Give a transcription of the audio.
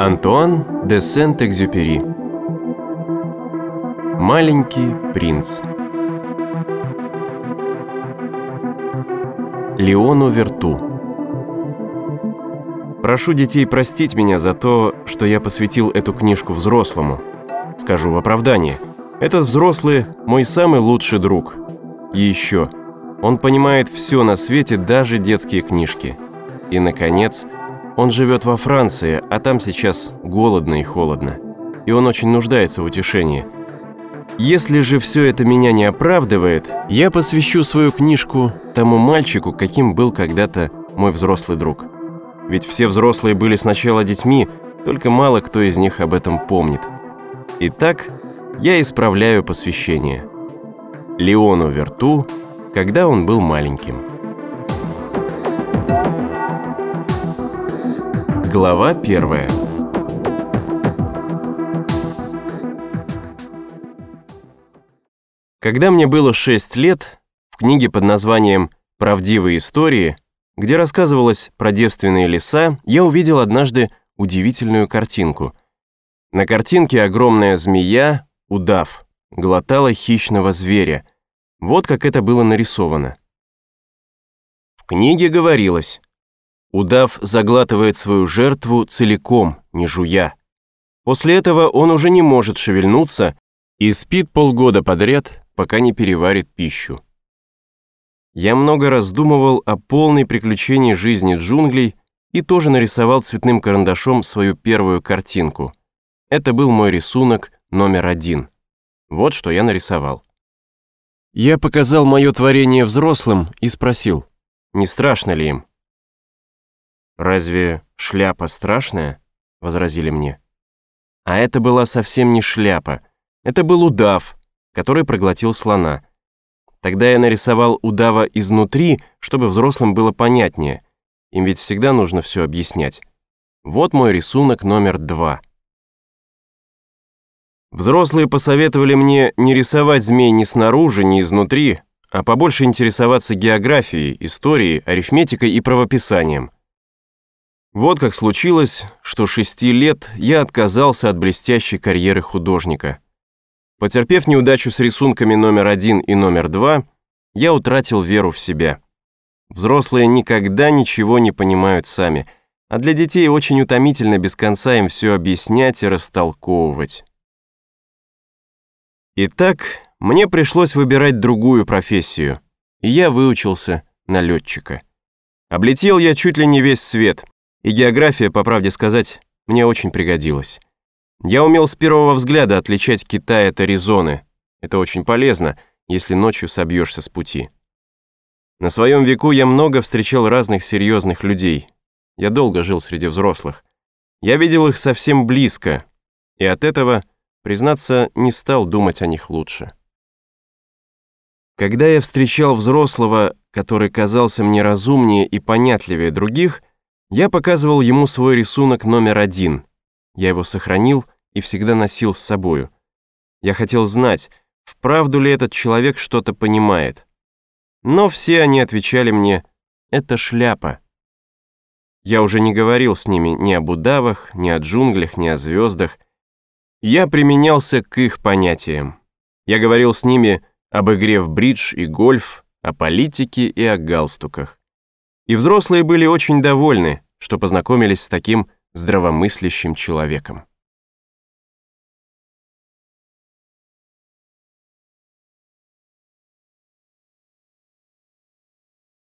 Антуан де Сент-Экзюпери Маленький принц Леону Верту Прошу детей простить меня за то, что я посвятил эту книжку взрослому. Скажу в оправдание. Этот взрослый – мой самый лучший друг. И еще, он понимает все на свете, даже детские книжки. И, наконец, он живет во Франции, а там сейчас голодно и холодно. И он очень нуждается в утешении. Если же все это меня не оправдывает, я посвящу свою книжку тому мальчику, каким был когда-то мой взрослый друг. Ведь все взрослые были сначала детьми, только мало кто из них об этом помнит. Итак, я исправляю посвящение. Леону Верту, когда он был маленьким. Глава первая. Когда мне было 6 лет, в книге под названием «Правдивые истории», где рассказывалось про девственные леса, я увидел однажды удивительную картинку. На картинке огромная змея, удав, глотала хищного зверя. Вот как это было нарисовано. В книге говорилось Удав заглатывает свою жертву целиком, не жуя. После этого он уже не может шевельнуться и спит полгода подряд, пока не переварит пищу. Я много раздумывал о полной приключении жизни джунглей и тоже нарисовал цветным карандашом свою первую картинку. Это был мой рисунок номер один. Вот что я нарисовал. Я показал мое творение взрослым и спросил, не страшно ли им. «Разве шляпа страшная?» — возразили мне. А это была совсем не шляпа. Это был удав, который проглотил слона. Тогда я нарисовал удава изнутри, чтобы взрослым было понятнее. Им ведь всегда нужно все объяснять. Вот мой рисунок номер два. Взрослые посоветовали мне не рисовать змей ни снаружи, ни изнутри, а побольше интересоваться географией, историей, арифметикой и правописанием. Вот как случилось, что шести лет я отказался от блестящей карьеры художника. Потерпев неудачу с рисунками номер один и номер два, я утратил веру в себя. Взрослые никогда ничего не понимают сами, а для детей очень утомительно без конца им все объяснять и растолковывать. Итак, мне пришлось выбирать другую профессию, и я выучился на летчика. Облетел я чуть ли не весь свет — и география, по правде сказать, мне очень пригодилась. Я умел с первого взгляда отличать Китай от Аризоны. Это очень полезно, если ночью собьешься с пути. На своем веку я много встречал разных серьезных людей. Я долго жил среди взрослых. Я видел их совсем близко, и от этого, признаться, не стал думать о них лучше. Когда я встречал взрослого, который казался мне разумнее и понятливее других, я показывал ему свой рисунок номер один. Я его сохранил и всегда носил с собою. Я хотел знать, вправду ли этот человек что-то понимает. Но все они отвечали мне «это шляпа». Я уже не говорил с ними ни об удавах, ни о джунглях, ни о звездах. Я применялся к их понятиям. Я говорил с ними об игре в бридж и гольф, о политике и о галстуках. И взрослые были очень довольны, что познакомились с таким здравомыслящим человеком.